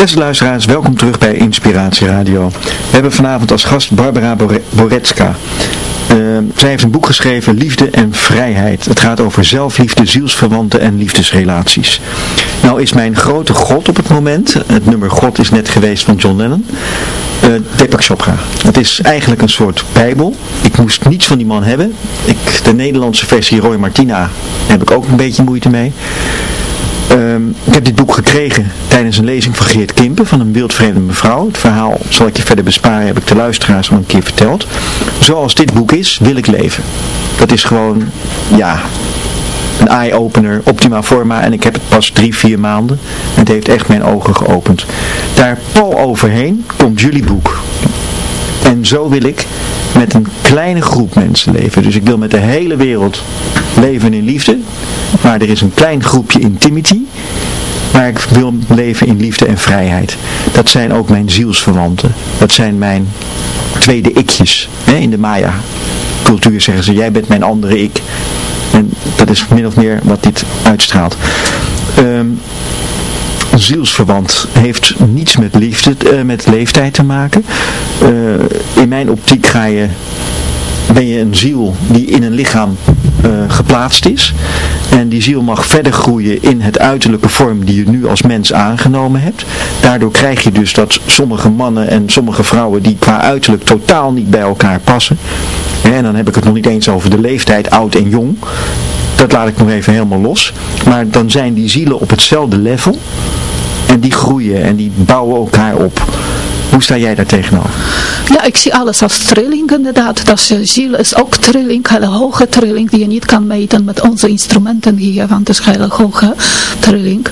Beste luisteraars, welkom terug bij Inspiratie Radio. We hebben vanavond als gast Barbara Bore- Boretska. Eh, zij heeft een boek geschreven, Liefde en Vrijheid. Het gaat over zelfliefde, zielsverwanten en liefdesrelaties. Nou is mijn grote god op het moment, het nummer God is net geweest van John Lennon, eh Deepak Chopra. Het is eigenlijk een soort bijbel. Ik moest niets van die man hebben. Ik, de Nederlandse versie Roy Martina heb ik ook een beetje moeite mee. Ehm, ik heb dit boek gekregen tijdens een lezing van Geert Kimpen van een wildvreemde mevrouw. Het verhaal zal ik je verder besparen, heb ik de luisteraars al een keer verteld. Zoals dit boek is, wil ik leven. Dat is gewoon, ja, een eye-opener, optima forma. En ik heb het pas drie, vier maanden. En het heeft echt mijn ogen geopend. Daar pal overheen komt jullie boek. En zo wil ik met een kleine groep mensen leven. Dus ik wil met de hele wereld leven in liefde. Maar er is een klein groepje intimity. Maar ik wil leven in liefde en vrijheid. Dat zijn ook mijn zielsverwanten. Dat zijn mijn tweede ikjes. Hè? In de Maya cultuur zeggen ze, jij bent mijn andere ik. En dat is min of meer wat dit uitstraalt. Ehm zielsverwant heeft niets met, liefde, eh, met leeftijd te maken. Eh, in mijn optiek ga je, ben je een ziel die in een lichaam eh, geplaatst is. En die ziel mag verder groeien in het uiterlijke vorm die je nu als mens aangenomen hebt. Daardoor krijg je dus dat sommige mannen en sommige vrouwen die qua uiterlijk totaal niet bij elkaar passen. En dan heb ik het nog niet eens over de leeftijd oud en jong. Dat laat ik nog even helemaal los. Maar dan zijn die zielen op hetzelfde level. En die groeien en die bouwen elkaar op. Hoe sta jij daar tegenover? Ja, ik zie alles als trilling inderdaad. Dat is, ziel is ook trilling, hele hoge trilling die je niet kan meten met onze instrumenten hier, want het is hele hoge trilling.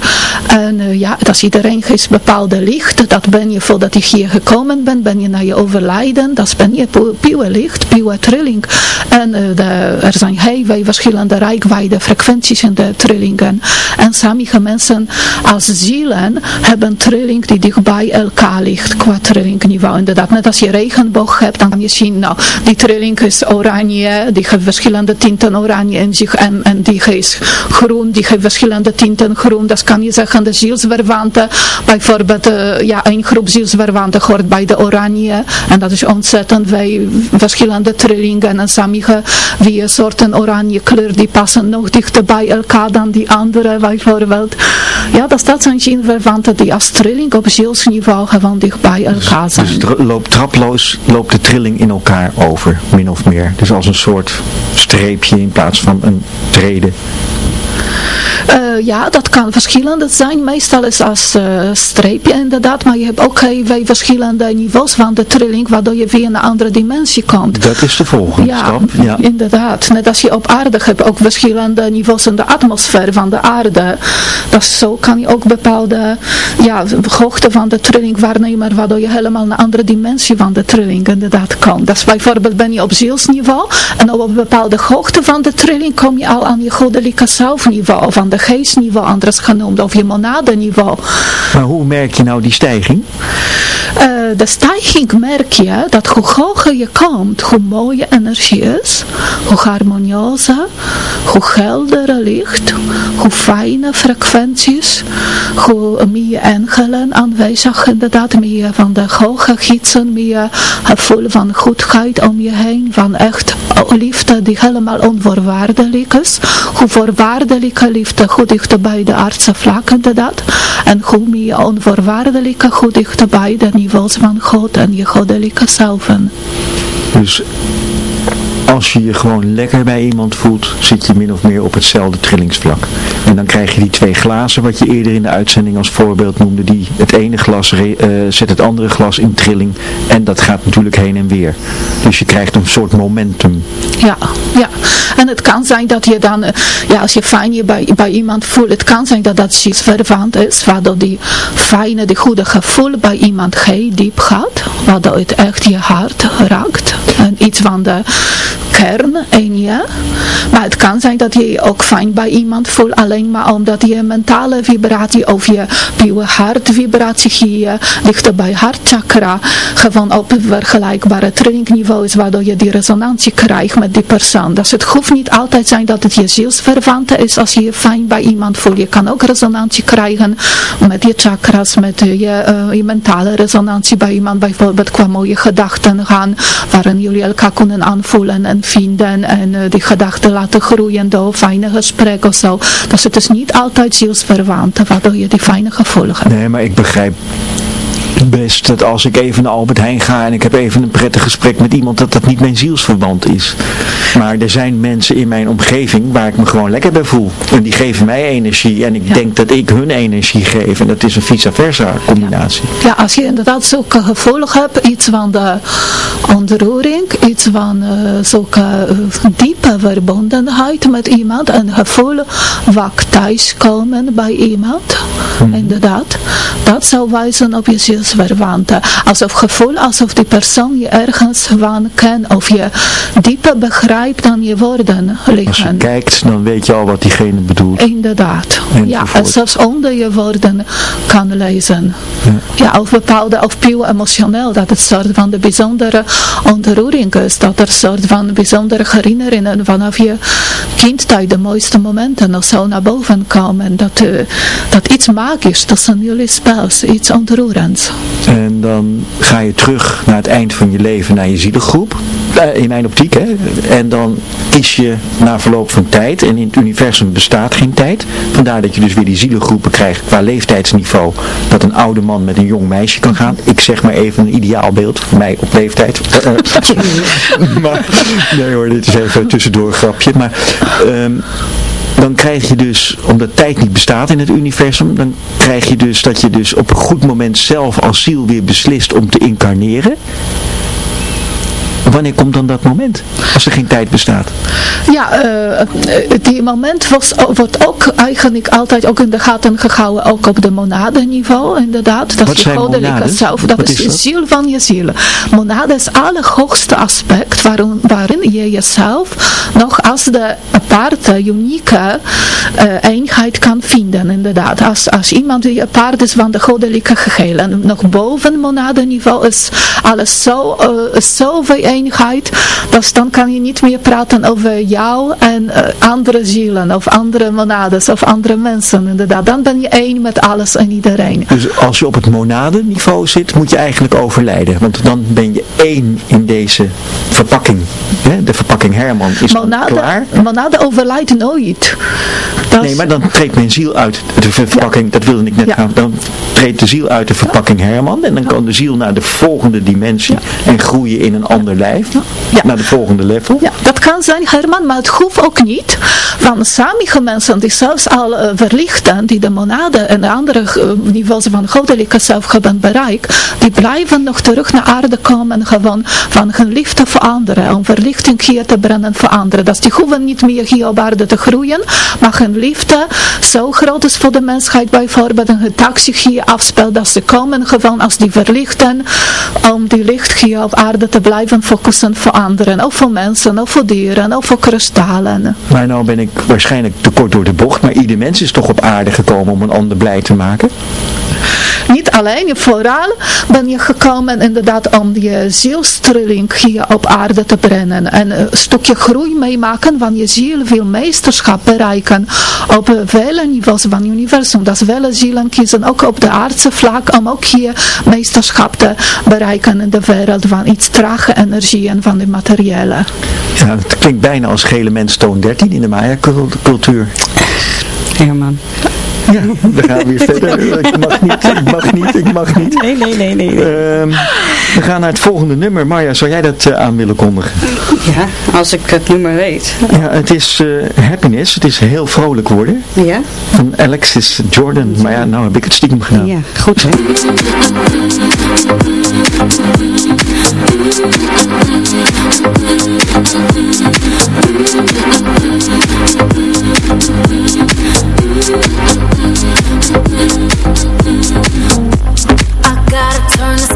En eh, ja, als iedereen geeft bepaalde licht, dat ben je voordat je hier gekomen bent, ben je naar je overlijden, dat ben je pu- puur licht, puur trilling. En eh, er zijn heel veel verschillende rijkwijde frequenties in de trillingen. En sommige mensen als zielen hebben trilling die dicht bij elkaar ligt qua trillingniveau. Inderdaad, net als je regenboog hebt, dan kan je zien, nou, die trilling is oranje, die heeft verschillende tinten oranje in zich en, en die is groen, die heeft verschillende tinten groen. Dat kan je zeggen, de zielsverwanten, bijvoorbeeld, eh, ja, een groep zielsverwanten hoort bij de oranje en dat is ontzettend veel verschillende trillingen en sommige wie soorten oranje kleur, die passen nog dichter bij elkaar dan die andere, bijvoorbeeld. Ja, dat zijn zielsverwanten die als trilling op zielsniveau gewoon dicht bij elkaar Dus het loopt traploos, loopt de trilling in elkaar over, min of meer. Dus als een soort streepje in plaats van een trede. Eh, ja, dat kan verschillend zijn. Meestal is als eh, streepje inderdaad, maar je hebt ook veel verschillende niveaus van de trilling, waardoor je weer in een andere dimensie komt. Dat is de volgende Ja, stap. Ja. inderdaad. Net als je op aarde hebt ook verschillende niveaus in de atmosfeer van de aarde. Dat zo kan je ook bepaalde ja, hoogte van de trilling waarnemen, waardoor je helemaal naar een andere dimensie van de trilling inderdaad komt. Dat is bijvoorbeeld ben je op zielsniveau en op een bepaalde hoogte van de trilling kom je al aan je goddelijke zelfniveau. niveau, van de geestniveau anders genoemd, of je monadeniveau. Maar hoe merk je nou die stijging? Uh, de stijging merk je dat hoe hoger je komt, hoe mooie energie is, hoe harmonieuzer, hoe helder licht, hoe fijne frequenties, hoe meer engelen aanwezig inderdaad, meer van de hoge gidsen, meer gevoel van goedheid om je heen, van echt liefde die helemaal onvoorwaardelijk is, hoe voorwaardelijke liefde goed dichter bij de aardse vlak inderdaad, en hoe meer onvoorwaardelijke dichter bij de niveaus van God en je goddelijke zelfen. Dus als je je gewoon lekker bij iemand voelt, zit je min of meer op hetzelfde trillingsvlak. En dan krijg je die twee glazen, wat je eerder in de uitzending als voorbeeld noemde, die het ene glas uh, zet het andere glas in trilling en dat gaat natuurlijk heen en weer. Dus je krijgt een soort momentum. Ja, ja. En het kan zijn dat je dan, eh, ja, als je fijn je bij, bij iemand voelt, het kan zijn dat dat iets verwant is, waardoor die fijne, die goede gevoel bij iemand heel diep gaat, waardoor het echt je hart raakt. En iets van de kern in je. Maar het kan zijn dat je je ook fijn bij iemand voelt, alleen maar omdat je mentale vibratie of je puur hartvibratie hier dichter bij hartchakra gewoon op vergelijkbare trainingniveau is, waardoor je die resonantie krijgt met die persoon. Dus het hoeft niet altijd zijn dat het je zielsverwante is als je je fijn bij iemand voelt. Je kan ook resonantie krijgen met je chakras, met je, uh, je mentale resonantie bij iemand, bijvoorbeeld qua mooie gedachten gaan, waarin jullie elkaar kunnen aanvoelen en vinden en uh, die gedachten laten groeien door fijne gesprekken of zo. Dus het is niet altijd zielsverwant, waardoor je die fijne gevoelens hebt. Nee, maar ik begrijp best dat als ik even naar Albert Heijn ga en ik heb even een prettig gesprek met iemand, dat dat niet mijn zielsverband is. Maar er zijn mensen in mijn omgeving waar ik me gewoon lekker bij voel. En die geven mij energie en ik denk dat ik hun energie geef. En dat is een vice versa combinatie. Ja, ja als je inderdaad zulke gevoel hebt, iets van de ontroering, iets van uh, zulke uh, diepe verbondenheid met iemand, een gevoel wat thuiskomen bij iemand, hmm. inderdaad, dat zou wijzen op je zielsverwanten. Alsof gevoel, alsof die persoon je ergens van kent, of je dieper begrijpt dan je woorden liggen. Als je kijkt, dan weet je al wat diegene bedoelt. Inderdaad. Ja, en zelfs onder je woorden kan lezen. Ja, ja of bepaalde, of puur emotioneel, dat het soort van de bijzondere ontroering is, dat er soort van bijzondere herinneringen vanaf je kindtijd, de mooiste momenten of zo naar boven komen. Dat, uh, dat iets magisch tussen jullie speelt, iets ontroerends. En dan ga je terug naar het eind van je leven, naar je zielengroep. Uh, in mijn optiek, hè. En dan is je na verloop van tijd, en in het universum bestaat geen tijd. Vandaar dat je dus weer die zielengroepen krijgt qua leeftijdsniveau. Dat een oude man met een jong meisje kan gaan. Ik zeg maar even een ideaal beeld voor mij op leeftijd. maar, nee hoor, dit is even tussendoor een grapje. Maar um, dan krijg je dus, omdat tijd niet bestaat in het universum, dan krijg je dus dat je dus op een goed moment zelf als ziel weer beslist om te incarneren. Wanneer komt dan dat moment? Als er geen tijd bestaat. Ja, uh, die moment was, wordt ook eigenlijk altijd ook in de gaten gehouden, ook op de monadeniveau inderdaad. Dat Wat is je goddelijke zelf, dat is, de ziel van je ziel. Monade is het allerhoogste aspect waarin, waarin je jezelf nog als de aparte, unieke uh, eenheid kan vinden inderdaad. Als, als iemand die apart is van de goddelijke geheel. En nog boven monadeniveau is alles zo, uh, zo dus dan kan je niet meer praten over jou en uh, andere zielen of andere monades of andere mensen inderdaad. Dan ben je één met alles en iedereen. Dus als je op het monadeniveau zit, moet je eigenlijk overlijden. Want dan ben je één in deze verpakking. Hè? De verpakking Herman is monade, klaar. Monade overlijdt nooit. Nee, maar dan treedt mijn ziel uit de verpakking, dat wilde ik net gaan. Dan treedt de ziel uit de verpakking Herman en dan kan de ziel naar de volgende dimensie en groeien in een ander lijf. Naar de volgende level. Ja, dat kan zijn Herman, maar het hoeft ook niet. Van sommige mensen die zelfs al uh, verlichten, die de monade en de andere uh, niveaus van goddelijke zelf hebben bereikt, die blijven nog terug naar aarde komen gewoon van hun liefde voor anderen, om verlichting hier te brengen voor anderen. Dat die hoeven niet meer hier op aarde te groeien, maar hun liefde zo groot is voor de mensheid bijvoorbeeld een taxi hier afspeelt dat ze komen gewoon als die verlichten om die licht hier op aarde te blijven focussen voor anderen, of voor mensen, of voor dieren, of voor kristallen. Maar nou ben ik waarschijnlijk te kort door de bocht, maar ieder mens is toch op aarde gekomen om een ander blij te maken? Niet alleen, vooral ben je gekomen inderdaad om je zielstrilling hier op aarde te brengen. En een stukje groei meemaken van je ziel wil meesterschap bereiken op vele niveaus van het universum. Dat vele zielen kiezen ook op de aardse vlak om ook hier meesterschap te bereiken in de wereld van iets trage energie en van de materiële. Ja, het klinkt bijna als gele mens toon 13 in de Maya-cultuur. Herman. Ja, we gaan weer verder. Ik mag niet, ik mag niet, ik mag niet. Nee, nee, nee, nee. nee. Ehm, we gaan naar het volgende nummer. Marja, zou jij dat eh, aan willen kondigen? Ja, als ik het nummer weet. Ja, het is eh, Happiness. Het is heel vrolijk worden. Ja? Van Alexis Jordan. Maar ja, nou heb ik het stiekem gedaan. Ja, goed hè. never know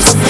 life.